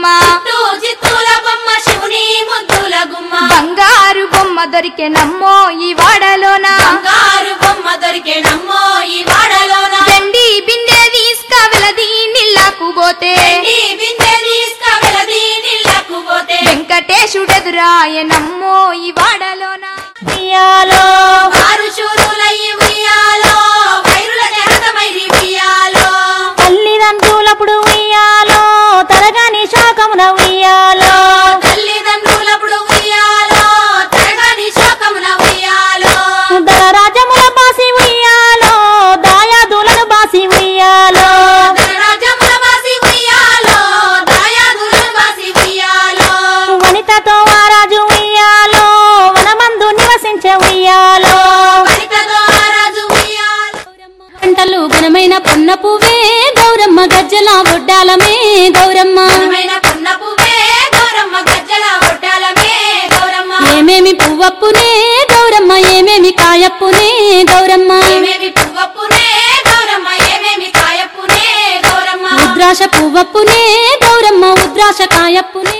బొమ్మ. శివుని ముద్దుల గుమ్మ. బంగారు బొమ్మ దొరికే నమ్మో ఈ వాడలోన. బంగారు బొమ్మ దొరికే నమ్మో ఈ వాడలోన. వెండి బిందె తీసుక వెలది నీళ్ళకు పోతే. బిందె తీసుక వెలది నీళ్ళకు పోతే. వెంకటేశుడెదురాయ నమ్మో ఈ వాడలోన. ఉయ్యాలో? తల్లిదండ్రులప్పుడు ఉయ్యాలో? తరగని శోకమున ఉయ్యాలో? రాజముల బాసి ఉయ్యాలో? దాయాదులను బాసి ఉయ్యాలో? ధనరాజముల వాసి ఉయ్యాలో? దాయాదులను వాసి ఉయ్యాలో? వనితతో వారాజు ఉయ్యాలో? వనమందు నివసించే ఉయ్యాలో? వనితతో ఆ రాజు ఉయ్యాలో? పంటలు ఘనమైన పొన్న పువ్వే గౌరమ్మ గజ్జల ఒడ్డాలమే గౌరమ్మ. ఏమేమి పువ్వప్పునే గౌరమ్మ ఏమేమి కాయప్పునే గౌరమ్మ? ఏమేమి పువ్వప్పునే గౌరమ్మ ఉద్రాశ పువ్వప్పునే ఉద్రాశ కాయప్పునే